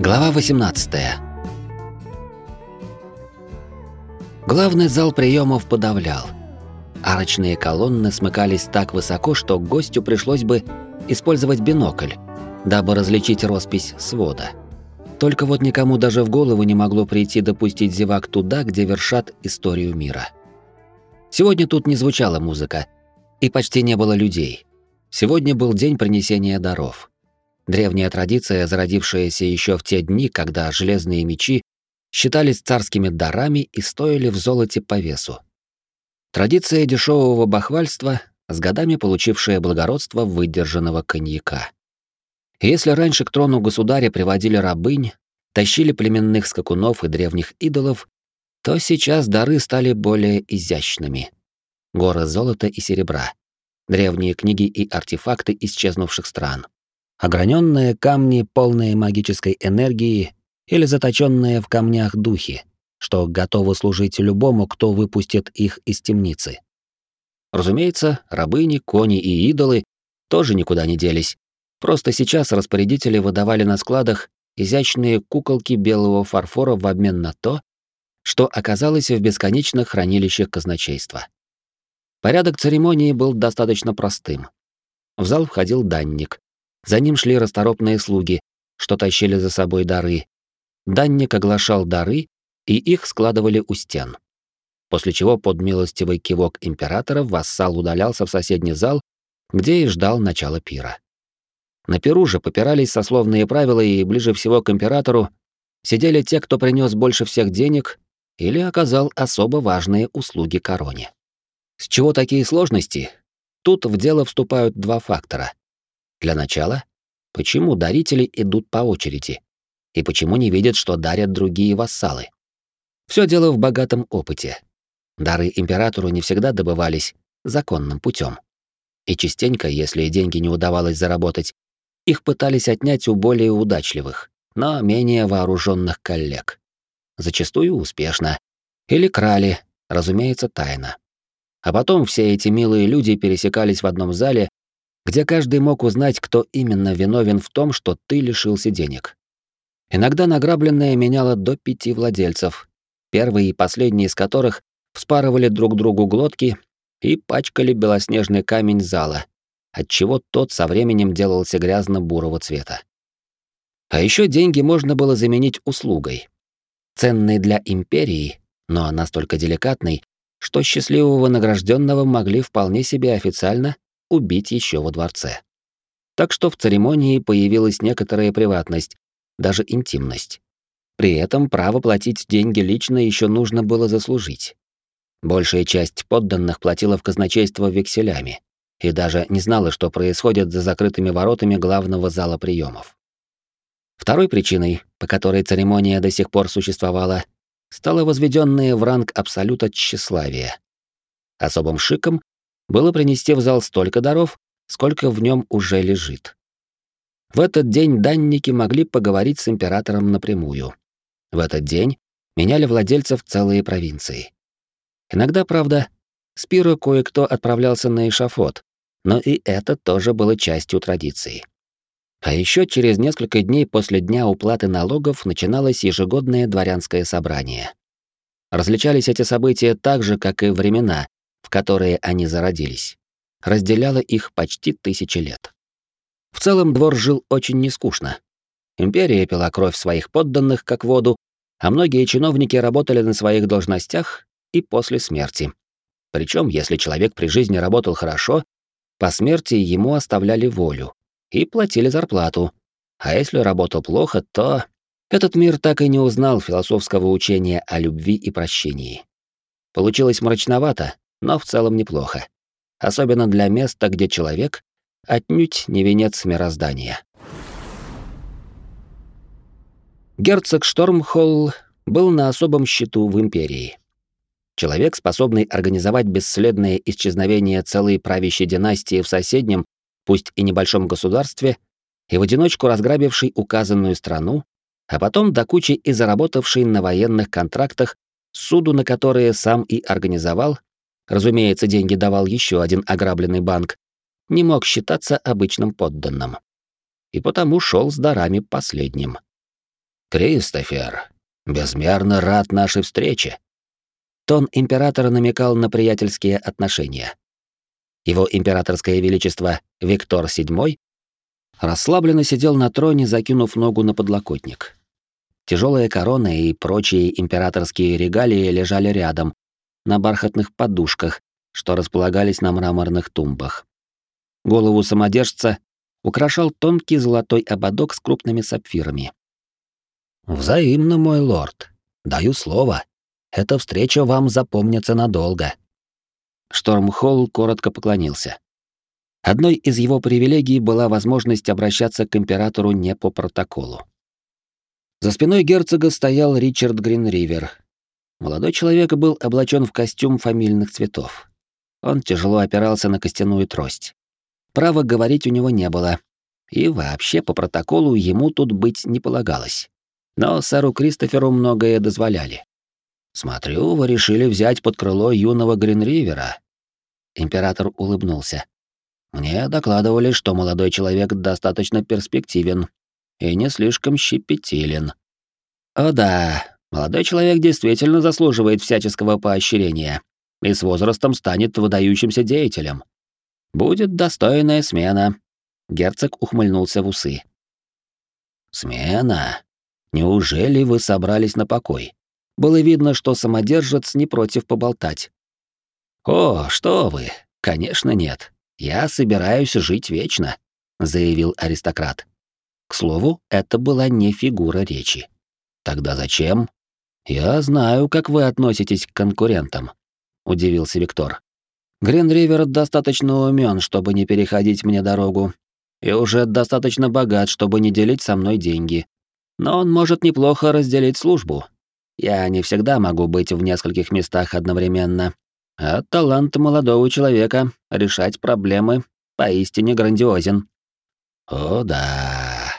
Глава 18. Главный зал приемов подавлял. Арочные колонны смыкались так высоко, что гостю пришлось бы использовать бинокль, дабы различить роспись свода. Только вот никому даже в голову не могло прийти допустить зевак туда, где вершат историю мира. Сегодня тут не звучала музыка, и почти не было людей. Сегодня был день принесения даров. Древняя традиция, зародившаяся еще в те дни, когда железные мечи считались царскими дарами и стоили в золоте по весу. Традиция дешевого бахвальства, с годами получившая благородство выдержанного коньяка. если раньше к трону государя приводили рабынь, тащили племенных скакунов и древних идолов, то сейчас дары стали более изящными. Горы золота и серебра, древние книги и артефакты исчезнувших стран ограненные камни, полные магической энергии или заточенные в камнях духи, что готовы служить любому, кто выпустит их из темницы. Разумеется, рабыни, кони и идолы тоже никуда не делись. Просто сейчас распорядители выдавали на складах изящные куколки белого фарфора в обмен на то, что оказалось в бесконечных хранилищах казначейства. Порядок церемонии был достаточно простым. В зал входил данник, за ним шли расторопные слуги, что тащили за собой дары. Данник оглашал дары, и их складывали у стен. После чего под милостивый кивок императора вассал удалялся в соседний зал, где и ждал начала пира. На пиру же попирались сословные правила, и ближе всего к императору сидели те, кто принес больше всех денег или оказал особо важные услуги короне. С чего такие сложности? Тут в дело вступают два фактора. Для начала, почему дарители идут по очереди? И почему не видят, что дарят другие вассалы? Все дело в богатом опыте. Дары императору не всегда добывались законным путем. И частенько, если деньги не удавалось заработать, их пытались отнять у более удачливых, но менее вооруженных коллег. Зачастую успешно. Или крали, разумеется, тайно. А потом все эти милые люди пересекались в одном зале где каждый мог узнать, кто именно виновен в том, что ты лишился денег. Иногда награбленное меняло до пяти владельцев, первый и последний из которых вспарывали друг другу глотки и пачкали белоснежный камень зала, отчего тот со временем делался грязно-бурого цвета. А еще деньги можно было заменить услугой, ценной для империи, но настолько деликатной, что счастливого награжденного могли вполне себе официально убить еще во дворце. Так что в церемонии появилась некоторая приватность, даже интимность. При этом право платить деньги лично еще нужно было заслужить. Большая часть подданных платила в казначейство векселями и даже не знала, что происходит за закрытыми воротами главного зала приемов. Второй причиной, по которой церемония до сих пор существовала, стало возведенное в ранг абсолюта тщеславие. Особым шиком было принести в зал столько даров, сколько в нем уже лежит. В этот день данники могли поговорить с императором напрямую. В этот день меняли владельцев целые провинции. Иногда, правда, с пира кое-кто отправлялся на эшафот, но и это тоже было частью традиции. А еще через несколько дней после дня уплаты налогов начиналось ежегодное дворянское собрание. Различались эти события так же, как и времена, в которые они зародились, разделяло их почти тысячи лет. В целом двор жил очень нескучно. Империя пила кровь своих подданных как воду, а многие чиновники работали на своих должностях и после смерти. Причем, если человек при жизни работал хорошо, по смерти ему оставляли волю и платили зарплату. А если работал плохо, то этот мир так и не узнал философского учения о любви и прощении. Получилось мрачновато, но в целом неплохо. Особенно для места, где человек отнюдь не венец мироздания. Герцог Штормхолл был на особом счету в империи. Человек, способный организовать бесследное исчезновение целой правящей династии в соседнем, пусть и небольшом государстве, и в одиночку разграбивший указанную страну, а потом до кучи и заработавший на военных контрактах суду, на которые сам и организовал, разумеется, деньги давал еще один ограбленный банк, не мог считаться обычным подданным. И потому шел с дарами последним. «Кристофер, безмерно рад нашей встрече». Тон императора намекал на приятельские отношения. Его императорское величество Виктор VII расслабленно сидел на троне, закинув ногу на подлокотник. Тяжелая корона и прочие императорские регалии лежали рядом, на бархатных подушках, что располагались на мраморных тумбах. Голову самодержца украшал тонкий золотой ободок с крупными сапфирами. «Взаимно, мой лорд. Даю слово. Эта встреча вам запомнится надолго». Штормхолл коротко поклонился. Одной из его привилегий была возможность обращаться к императору не по протоколу. За спиной герцога стоял Ричард Гринривер. Молодой человек был облачен в костюм фамильных цветов. Он тяжело опирался на костяную трость. Права говорить у него не было. И вообще по протоколу ему тут быть не полагалось. Но сэру Кристоферу многое дозволяли. «Смотрю, вы решили взять под крыло юного Гринривера». Император улыбнулся. «Мне докладывали, что молодой человек достаточно перспективен и не слишком щепетилен. О да, молодой человек действительно заслуживает всяческого поощрения и с возрастом станет выдающимся деятелем. Будет достойная смена. Герцог ухмыльнулся в усы. Смена? Неужели вы собрались на покой? Было видно, что самодержец не против поболтать. О, что вы? Конечно, нет. Я собираюсь жить вечно, заявил аристократ. К слову, это была не фигура речи. Тогда зачем? Я знаю, как вы относитесь к конкурентам, удивился Виктор. Гринривер достаточно умен, чтобы не переходить мне дорогу, и уже достаточно богат, чтобы не делить со мной деньги. Но он может неплохо разделить службу. Я не всегда могу быть в нескольких местах одновременно. А талант молодого человека решать проблемы поистине грандиозен. О да.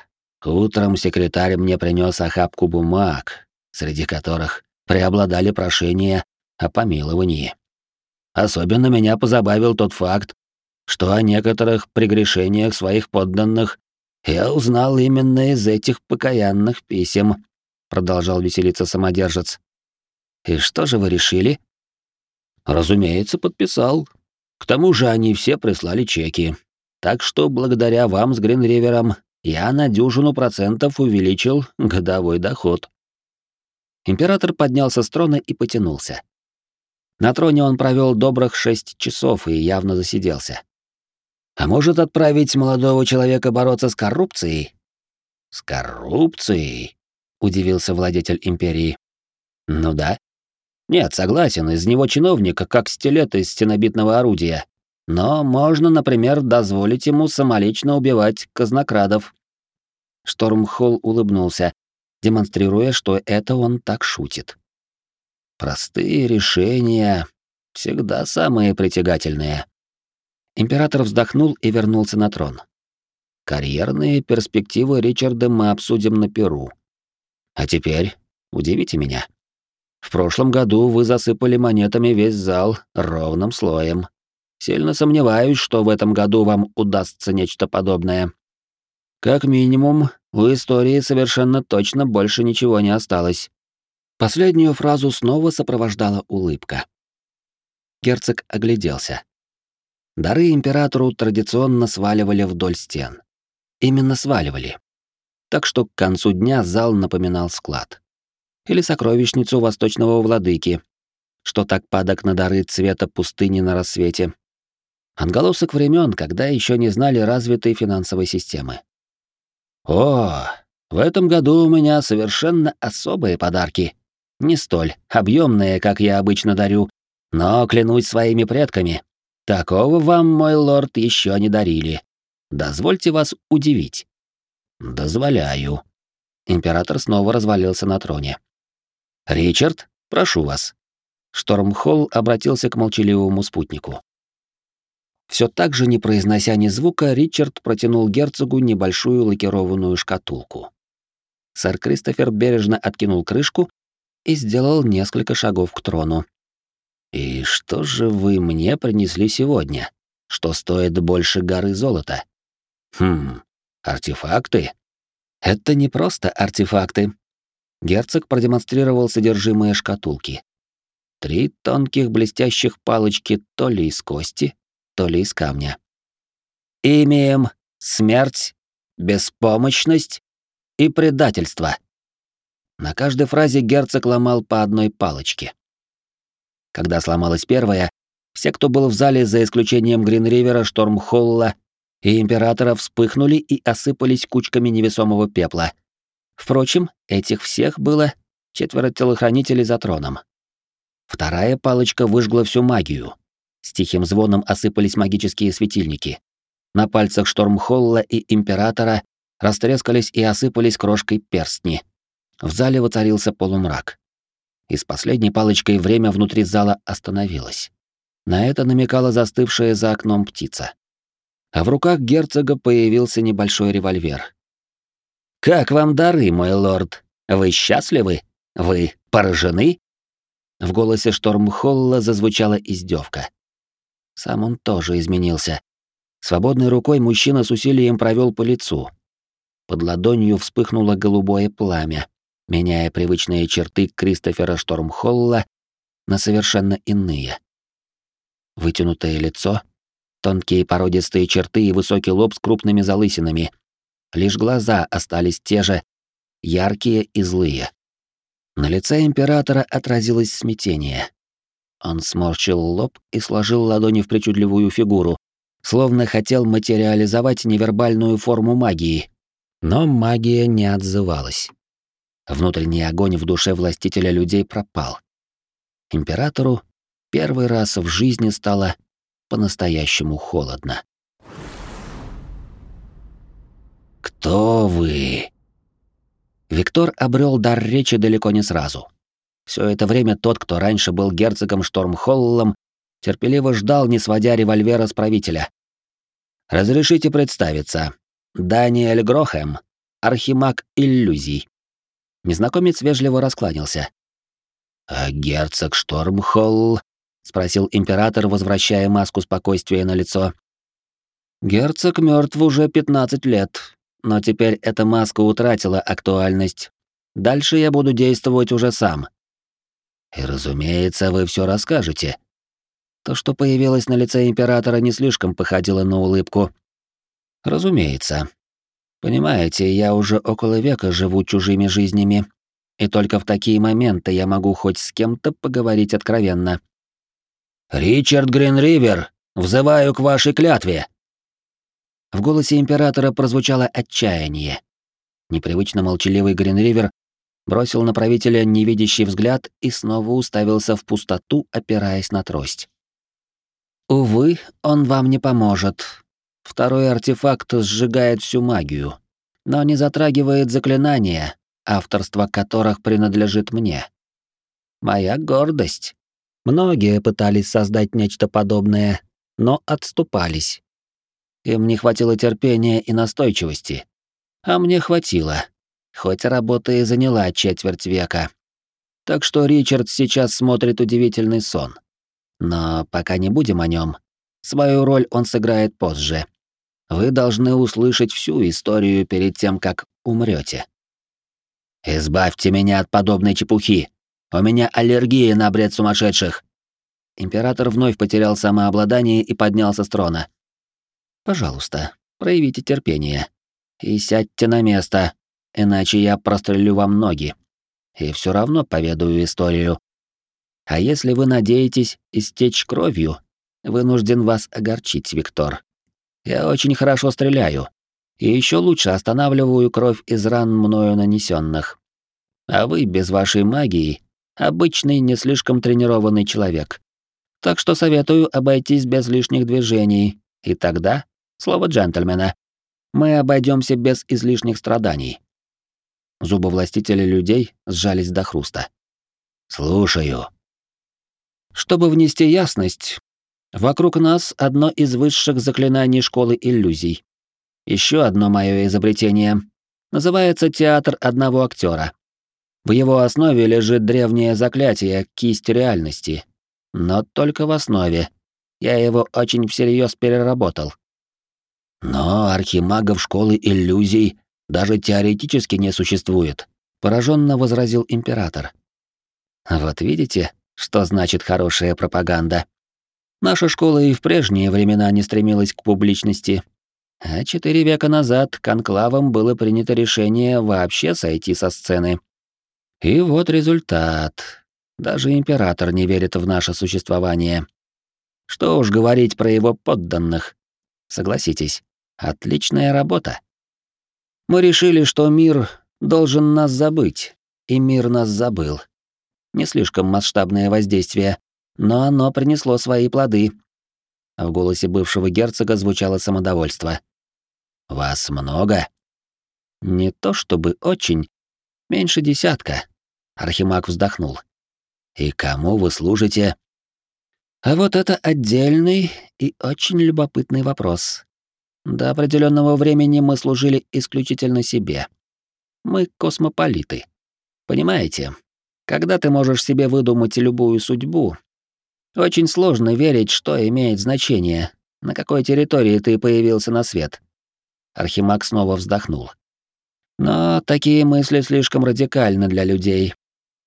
Утром секретарь мне принес охапку бумаг, среди которых преобладали прошения о помиловании. Особенно меня позабавил тот факт, что о некоторых прегрешениях своих подданных я узнал именно из этих покаянных писем, продолжал веселиться самодержец. И что же вы решили? Разумеется, подписал. К тому же они все прислали чеки. Так что благодаря вам с Гринривером я на дюжину процентов увеличил годовой доход. Император поднялся с трона и потянулся. На троне он провел добрых шесть часов и явно засиделся. А может отправить молодого человека бороться с коррупцией? С коррупцией? удивился владетель империи. Ну да. Нет, согласен, из него чиновника как стилет из стенобитного орудия. Но можно, например, дозволить ему самолично убивать казнокрадов. Штормхолл улыбнулся, демонстрируя, что это он так шутит. Простые решения всегда самые притягательные. Император вздохнул и вернулся на трон. Карьерные перспективы Ричарда мы обсудим на Перу. А теперь удивите меня. В прошлом году вы засыпали монетами весь зал ровным слоем. Сильно сомневаюсь, что в этом году вам удастся нечто подобное. Как минимум, в истории совершенно точно больше ничего не осталось. Последнюю фразу снова сопровождала улыбка. Герцог огляделся. Дары императору традиционно сваливали вдоль стен. Именно сваливали. Так что к концу дня зал напоминал склад. Или сокровищницу восточного владыки, что так падок на дары цвета пустыни на рассвете, Отголосок времен, когда еще не знали развитой финансовой системы. О, в этом году у меня совершенно особые подарки. Не столь объемные, как я обычно дарю, но клянусь своими предками, такого вам, мой лорд, еще не дарили. Дозвольте вас удивить. Дозволяю. Император снова развалился на троне. Ричард, прошу вас. Штормхолл обратился к молчаливому спутнику. Все так же, не произнося ни звука, Ричард протянул герцогу небольшую лакированную шкатулку. Сэр Кристофер бережно откинул крышку и сделал несколько шагов к трону. «И что же вы мне принесли сегодня, что стоит больше горы золота?» «Хм, артефакты?» «Это не просто артефакты», Герцог продемонстрировал содержимое шкатулки. Три тонких блестящих палочки то ли из кости, то ли из камня. «Имеем смерть, беспомощность и предательство». На каждой фразе герцог ломал по одной палочке. Когда сломалась первая, все, кто был в зале, за исключением Гринривера, Штормхолла и Императора, вспыхнули и осыпались кучками невесомого пепла. Впрочем, этих всех было четверо телохранителей за троном. Вторая палочка выжгла всю магию. С тихим звоном осыпались магические светильники. На пальцах Штормхолла и Императора растрескались и осыпались крошкой перстни. В зале воцарился полумрак. И с последней палочкой время внутри зала остановилось. На это намекала застывшая за окном птица. А в руках герцога появился небольшой револьвер. «Как вам дары, мой лорд? Вы счастливы? Вы поражены?» В голосе Штормхолла зазвучала издевка. Сам он тоже изменился. Свободной рукой мужчина с усилием провел по лицу. Под ладонью вспыхнуло голубое пламя, меняя привычные черты Кристофера Штормхолла на совершенно иные. Вытянутое лицо, тонкие породистые черты и высокий лоб с крупными залысинами. Лишь глаза остались те же, яркие и злые. На лице императора отразилось смятение. Он сморщил лоб и сложил ладони в причудливую фигуру, словно хотел материализовать невербальную форму магии. Но магия не отзывалась. Внутренний огонь в душе властителя людей пропал. Императору первый раз в жизни стало по-настоящему холодно. «Кто вы?» Виктор обрел дар речи далеко не сразу. Все это время тот, кто раньше был герцогом Штормхоллом, терпеливо ждал, не сводя револьвера с правителя. «Разрешите представиться. Даниэль Грохем, архимаг иллюзий». Незнакомец вежливо раскланялся. «А герцог Штормхолл?» — спросил император, возвращая маску спокойствия на лицо. «Герцог мертв уже пятнадцать лет, но теперь эта маска утратила актуальность. Дальше я буду действовать уже сам. И, разумеется, вы все расскажете. То, что появилось на лице императора, не слишком походило на улыбку. Разумеется. Понимаете, я уже около века живу чужими жизнями, и только в такие моменты я могу хоть с кем-то поговорить откровенно. «Ричард Гринривер, взываю к вашей клятве!» В голосе императора прозвучало отчаяние. Непривычно молчаливый Гринривер бросил на правителя невидящий взгляд и снова уставился в пустоту, опираясь на трость. «Увы, он вам не поможет. Второй артефакт сжигает всю магию, но не затрагивает заклинания, авторство которых принадлежит мне. Моя гордость. Многие пытались создать нечто подобное, но отступались. Им не хватило терпения и настойчивости. А мне хватило. Хоть работа и заняла четверть века. Так что Ричард сейчас смотрит удивительный сон. Но пока не будем о нем. Свою роль он сыграет позже. Вы должны услышать всю историю перед тем, как умрете. «Избавьте меня от подобной чепухи! У меня аллергия на бред сумасшедших!» Император вновь потерял самообладание и поднялся с трона. Пожалуйста, проявите терпение. И сядьте на место, иначе я прострелю вам ноги. И все равно поведаю историю. А если вы надеетесь истечь кровью, вынужден вас огорчить, Виктор. Я очень хорошо стреляю. И еще лучше останавливаю кровь из ран мною нанесенных. А вы без вашей магии обычный, не слишком тренированный человек. Так что советую обойтись без лишних движений, и тогда Слово джентльмена. Мы обойдемся без излишних страданий. Зубы властителя людей сжались до хруста. Слушаю. Чтобы внести ясность, вокруг нас одно из высших заклинаний школы иллюзий. Еще одно мое изобретение. Называется театр одного актера. В его основе лежит древнее заклятие кисть реальности. Но только в основе. Я его очень всерьез переработал. Но архимагов школы иллюзий даже теоретически не существует, Пораженно возразил император. Вот видите, что значит хорошая пропаганда. Наша школа и в прежние времена не стремилась к публичности, а четыре века назад конклавом было принято решение вообще сойти со сцены. И вот результат. Даже император не верит в наше существование. Что уж говорить про его подданных. Согласитесь, отличная работа. Мы решили, что мир должен нас забыть, и мир нас забыл. Не слишком масштабное воздействие, но оно принесло свои плоды. В голосе бывшего герцога звучало самодовольство. «Вас много?» «Не то чтобы очень. Меньше десятка», — Архимаг вздохнул. «И кому вы служите?» «А вот это отдельный и очень любопытный вопрос. До определенного времени мы служили исключительно себе. Мы космополиты. Понимаете, когда ты можешь себе выдумать любую судьбу, очень сложно верить, что имеет значение, на какой территории ты появился на свет. Архимаг снова вздохнул. Но такие мысли слишком радикальны для людей,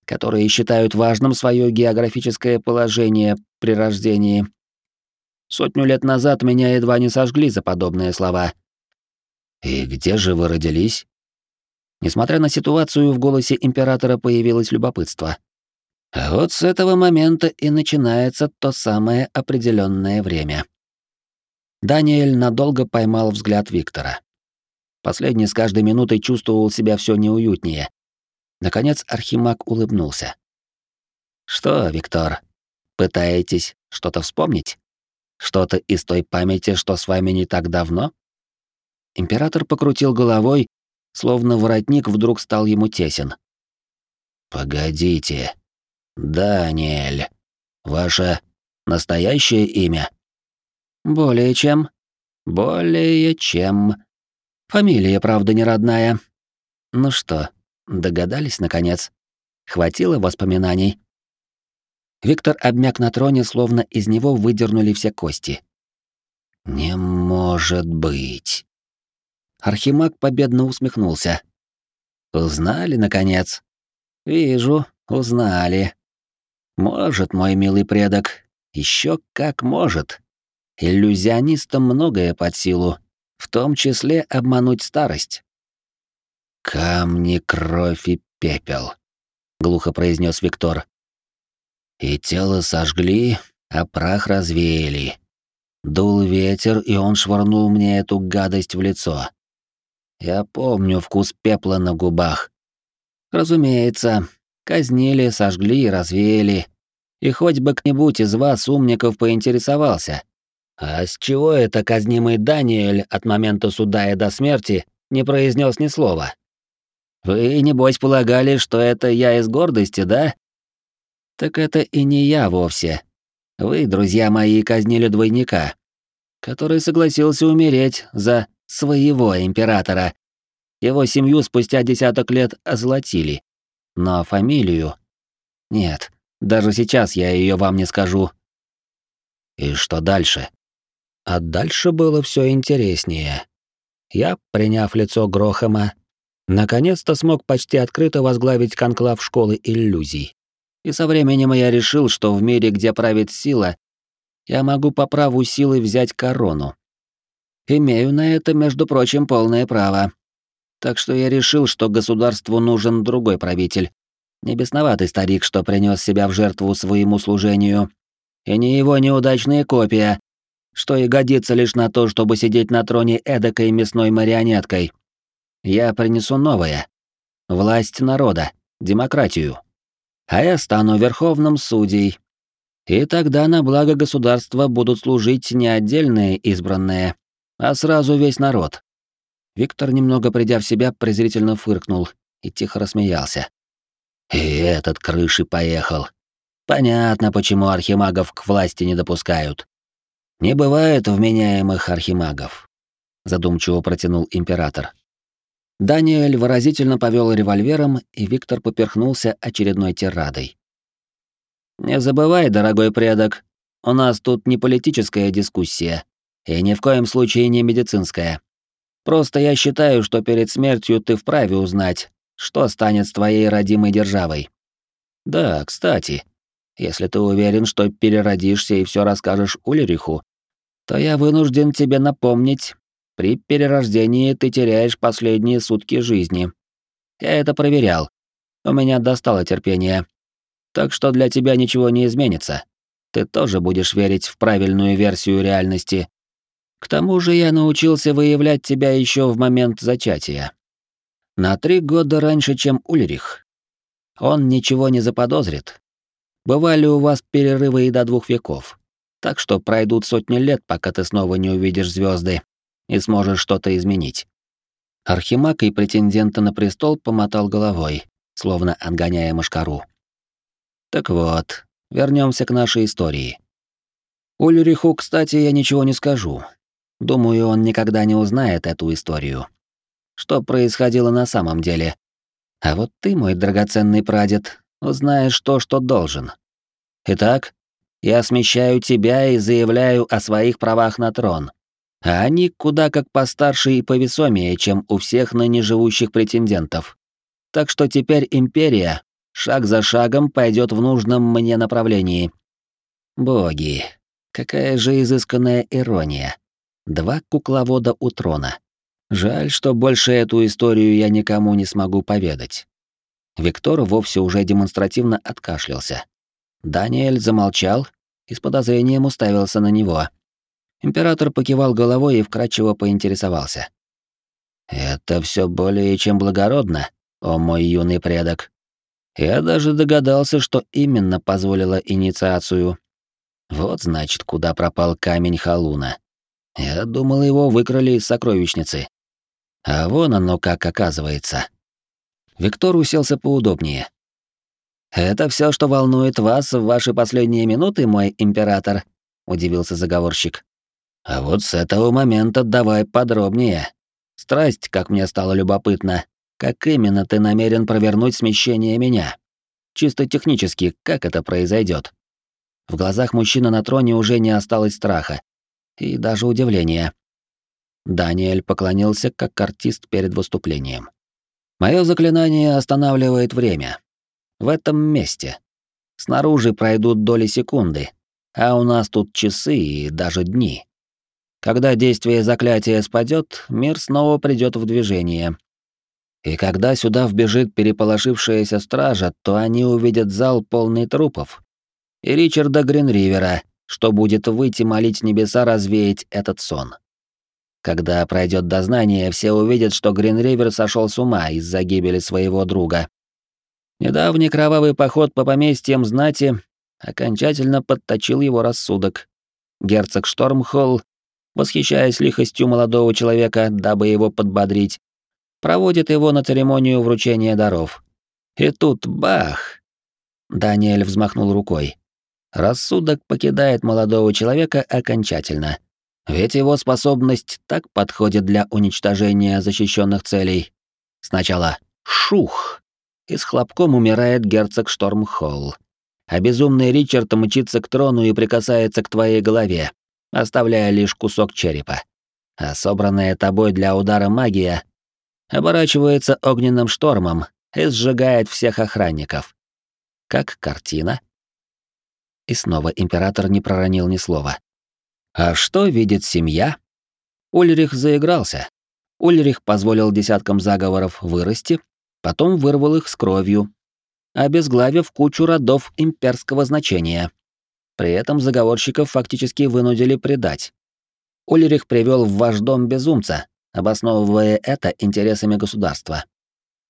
которые считают важным свое географическое положение при рождении. Сотню лет назад меня едва не сожгли за подобные слова. «И где же вы родились?» Несмотря на ситуацию, в голосе императора появилось любопытство. А вот с этого момента и начинается то самое определенное время. Даниэль надолго поймал взгляд Виктора. Последний с каждой минутой чувствовал себя все неуютнее. Наконец Архимаг улыбнулся. «Что, Виктор, пытаетесь что-то вспомнить? Что-то из той памяти, что с вами не так давно?» Император покрутил головой, словно воротник вдруг стал ему тесен. «Погодите», Даниэль. Ваше настоящее имя? Более чем. Более чем. Фамилия, правда, не родная. Ну что, догадались, наконец? Хватило воспоминаний? Виктор обмяк на троне, словно из него выдернули все кости. «Не может быть!» Архимаг победно усмехнулся. «Узнали, наконец?» «Вижу, узнали. Может, мой милый предок, еще как может. Иллюзионистам многое под силу, в том числе обмануть старость. Камни, кровь и пепел, глухо произнес Виктор. И тело сожгли, а прах развеяли. Дул ветер, и он швырнул мне эту гадость в лицо. Я помню вкус пепла на губах. Разумеется, Казнили, сожгли и развеяли. И хоть бы кто-нибудь из вас, умников, поинтересовался. А с чего это казнимый Даниэль от момента суда и до смерти не произнес ни слова? Вы, небось, полагали, что это я из гордости, да? Так это и не я вовсе. Вы, друзья мои, казнили двойника, который согласился умереть за своего императора. Его семью спустя десяток лет озолотили. Но фамилию... Нет, даже сейчас я ее вам не скажу. И что дальше? А дальше было все интереснее. Я, приняв лицо Грохома, наконец-то смог почти открыто возглавить конклав школы иллюзий. И со временем я решил, что в мире, где правит сила, я могу по праву силы взять корону. Имею на это, между прочим, полное право. Так что я решил, что государству нужен другой правитель. Не бесноватый старик, что принес себя в жертву своему служению. И не его неудачная копия, что и годится лишь на то, чтобы сидеть на троне эдакой мясной марионеткой. Я принесу новое. Власть народа, демократию. А я стану верховным судьей. И тогда на благо государства будут служить не отдельные избранные, а сразу весь народ. Виктор, немного придя в себя, презрительно фыркнул и тихо рассмеялся. И этот крыши поехал. Понятно, почему архимагов к власти не допускают. Не бывает вменяемых архимагов, задумчиво протянул император. Даниэль выразительно повел револьвером, и Виктор поперхнулся очередной тирадой. «Не забывай, дорогой предок, у нас тут не политическая дискуссия, и ни в коем случае не медицинская. Просто я считаю, что перед смертью ты вправе узнать, что станет с твоей родимой державой? Да, кстати, если ты уверен, что переродишься и все расскажешь Ульриху, то я вынужден тебе напомнить, при перерождении ты теряешь последние сутки жизни. Я это проверял. У меня достало терпения. Так что для тебя ничего не изменится. Ты тоже будешь верить в правильную версию реальности. К тому же я научился выявлять тебя еще в момент зачатия. На три года раньше, чем Ульрих. Он ничего не заподозрит. Бывали у вас перерывы и до двух веков. Так что пройдут сотни лет, пока ты снова не увидишь звезды и сможешь что-то изменить. Архимаг и претендента на престол помотал головой, словно отгоняя мошкару. Так вот, вернемся к нашей истории. Ульриху, кстати, я ничего не скажу. Думаю, он никогда не узнает эту историю. Что происходило на самом деле. А вот ты, мой драгоценный прадед, узнаешь то, что должен. Итак, я смещаю тебя и заявляю о своих правах на трон. А они куда как постарше и повесомее, чем у всех ныне живущих претендентов. Так что теперь империя шаг за шагом пойдет в нужном мне направлении. Боги, какая же изысканная ирония. Два кукловода у трона. Жаль, что больше эту историю я никому не смогу поведать. Виктор вовсе уже демонстративно откашлялся. Даниэль замолчал и с подозрением уставился на него. Император покивал головой и вкратчиво поинтересовался. «Это все более чем благородно, о мой юный предок. Я даже догадался, что именно позволило инициацию. Вот значит, куда пропал камень Халуна. Я думал, его выкрали из сокровищницы. А вон оно как оказывается». Виктор уселся поудобнее. «Это все, что волнует вас в ваши последние минуты, мой император?» — удивился заговорщик. «А вот с этого момента давай подробнее. Страсть, как мне стало любопытно. Как именно ты намерен провернуть смещение меня? Чисто технически, как это произойдет? В глазах мужчины на троне уже не осталось страха. И даже удивления. Даниэль поклонился, как артист перед выступлением. Мое заклинание останавливает время. В этом месте. Снаружи пройдут доли секунды, а у нас тут часы и даже дни. Когда действие заклятия спадет, мир снова придет в движение. И когда сюда вбежит переполошившаяся стража, то они увидят зал полный трупов. И Ричарда Гринривера, что будет выйти молить небеса развеять этот сон. Когда пройдет дознание, все увидят, что Гринривер сошел с ума из-за гибели своего друга. Недавний кровавый поход по поместьям знати окончательно подточил его рассудок. Герцог Штормхолл, восхищаясь лихостью молодого человека, дабы его подбодрить, проводит его на церемонию вручения даров. И тут бах! Даниэль взмахнул рукой. Рассудок покидает молодого человека окончательно. Ведь его способность так подходит для уничтожения защищенных целей. Сначала шух, и с хлопком умирает герцог Штормхолл. А безумный Ричард мчится к трону и прикасается к твоей голове, оставляя лишь кусок черепа. А собранная тобой для удара магия оборачивается огненным штормом и сжигает всех охранников. Как картина. И снова император не проронил ни слова. А что видит семья? Ульрих заигрался. Ульрих позволил десяткам заговоров вырасти, потом вырвал их с кровью, обезглавив кучу родов имперского значения. При этом заговорщиков фактически вынудили предать. Ульрих привел в ваш дом безумца, обосновывая это интересами государства.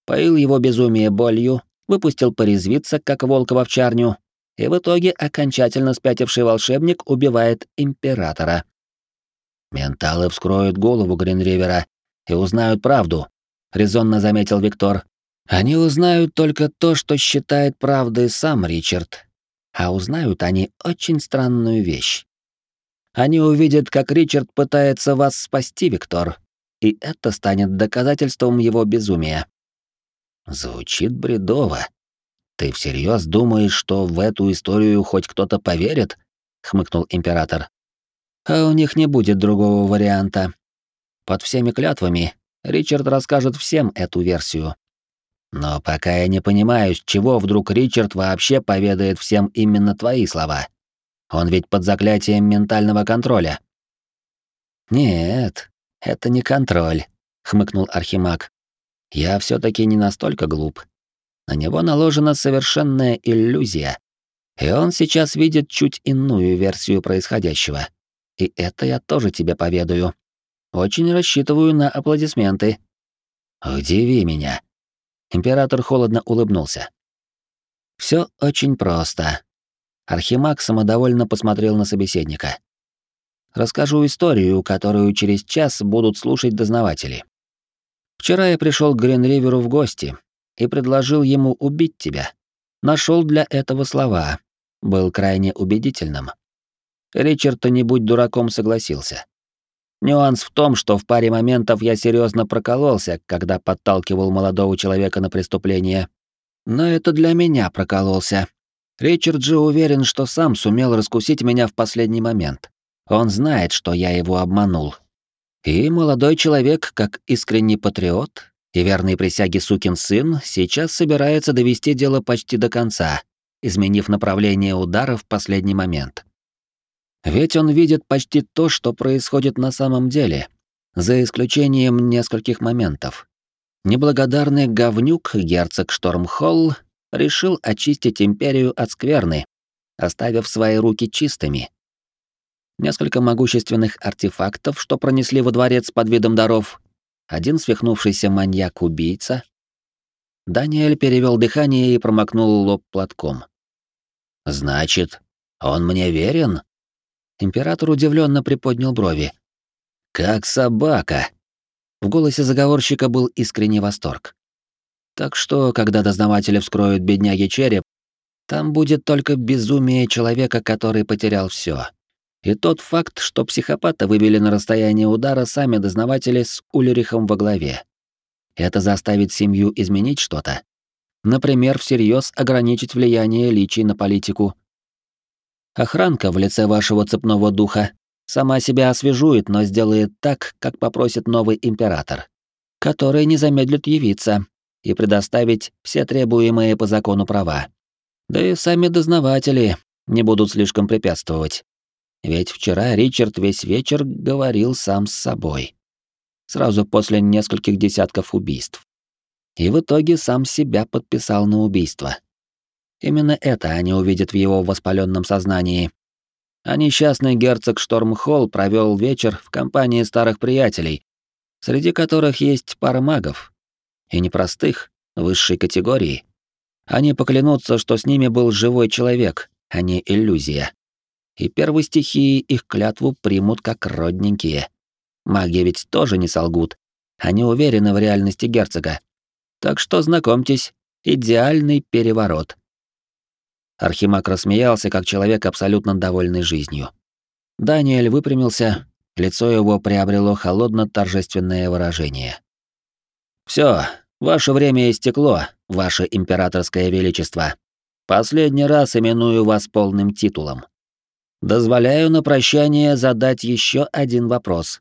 Поил его безумие болью, выпустил порезвиться, как волка в овчарню, и в итоге окончательно спятивший волшебник убивает императора. «Менталы вскроют голову Гринривера и узнают правду», — резонно заметил Виктор. «Они узнают только то, что считает правдой сам Ричард. А узнают они очень странную вещь. Они увидят, как Ричард пытается вас спасти, Виктор, и это станет доказательством его безумия. Звучит бредово. Ты всерьез думаешь, что в эту историю хоть кто-то поверит? хмыкнул император. А у них не будет другого варианта. Под всеми клятвами Ричард расскажет всем эту версию. Но пока я не понимаю, с чего вдруг Ричард вообще поведает всем именно твои слова. Он ведь под заклятием ментального контроля. Нет, это не контроль, хмыкнул Архимаг. Я все таки не настолько глуп. На него наложена совершенная иллюзия. И он сейчас видит чуть иную версию происходящего. И это я тоже тебе поведаю. Очень рассчитываю на аплодисменты. Удиви меня. Император холодно улыбнулся. Все очень просто. Архимаг самодовольно посмотрел на собеседника. Расскажу историю, которую через час будут слушать дознаватели. Вчера я пришел к Гринриверу в гости и предложил ему убить тебя. Нашел для этого слова. Был крайне убедительным. Ричард, не будь дураком, согласился. Нюанс в том, что в паре моментов я серьезно прокололся, когда подталкивал молодого человека на преступление. Но это для меня прокололся. Ричард же уверен, что сам сумел раскусить меня в последний момент. Он знает, что я его обманул. И молодой человек, как искренний патриот и верный присяге сукин сын, сейчас собирается довести дело почти до конца, изменив направление удара в последний момент. Ведь он видит почти то, что происходит на самом деле, за исключением нескольких моментов. Неблагодарный говнюк герцог Штормхолл решил очистить империю от скверны, оставив свои руки чистыми. Несколько могущественных артефактов, что пронесли во дворец под видом даров, один свихнувшийся маньяк-убийца. Даниэль перевел дыхание и промокнул лоб платком. «Значит, он мне верен?» Император удивленно приподнял брови. «Как собака!» В голосе заговорщика был искренний восторг. Так что, когда дознаватели вскроют бедняги череп, там будет только безумие человека, который потерял все. И тот факт, что психопата выбили на расстояние удара сами дознаватели с Ульрихом во главе. Это заставит семью изменить что-то. Например, всерьез ограничить влияние личий на политику Охранка в лице вашего цепного духа сама себя освежует, но сделает так, как попросит новый император, который не замедлит явиться и предоставить все требуемые по закону права. Да и сами дознаватели не будут слишком препятствовать. Ведь вчера Ричард весь вечер говорил сам с собой. Сразу после нескольких десятков убийств. И в итоге сам себя подписал на убийство. Именно это они увидят в его воспаленном сознании. А несчастный герцог Штормхолл провел вечер в компании старых приятелей, среди которых есть пара магов. И непростых, высшей категории. Они поклянутся, что с ними был живой человек, а не иллюзия. И первой стихии их клятву примут как родненькие. Маги ведь тоже не солгут. Они уверены в реальности герцога. Так что знакомьтесь, идеальный переворот. Архимаг рассмеялся, как человек, абсолютно довольный жизнью. Даниэль выпрямился, лицо его приобрело холодно-торжественное выражение. «Всё, ваше время истекло, ваше императорское величество. Последний раз именую вас полным титулом. Дозволяю на прощание задать ещё один вопрос.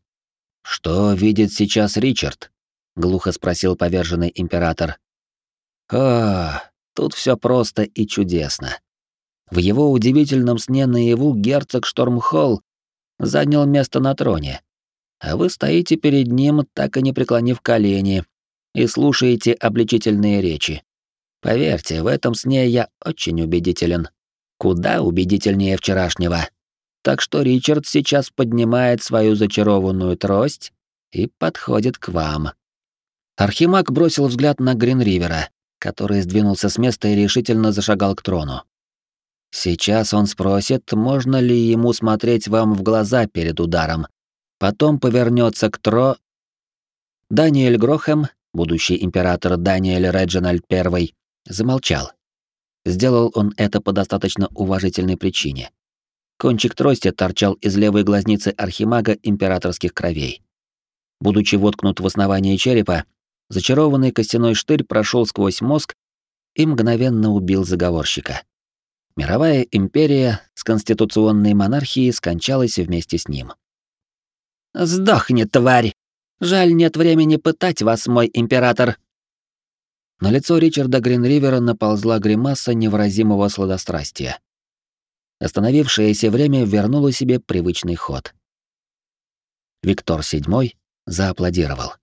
Что видит сейчас Ричард?» — глухо спросил поверженный император. «О, тут всё просто и чудесно. В его удивительном сне наяву герцог Штормхолл занял место на троне. А вы стоите перед ним, так и не преклонив колени, и слушаете обличительные речи. Поверьте, в этом сне я очень убедителен. Куда убедительнее вчерашнего. Так что Ричард сейчас поднимает свою зачарованную трость и подходит к вам. Архимаг бросил взгляд на Гринривера, который сдвинулся с места и решительно зашагал к трону. Сейчас он спросит, можно ли ему смотреть вам в глаза перед ударом. Потом повернется к Тро... Даниэль Грохем, будущий император Даниэль Реджинальд I, замолчал. Сделал он это по достаточно уважительной причине. Кончик трости торчал из левой глазницы архимага императорских кровей. Будучи воткнут в основание черепа, зачарованный костяной штырь прошел сквозь мозг и мгновенно убил заговорщика. Мировая империя с конституционной монархией скончалась вместе с ним. «Сдохни, тварь! Жаль, нет времени пытать вас, мой император!» На лицо Ричарда Гринривера наползла гримаса невразимого сладострастия. Остановившееся время вернуло себе привычный ход. Виктор VII зааплодировал.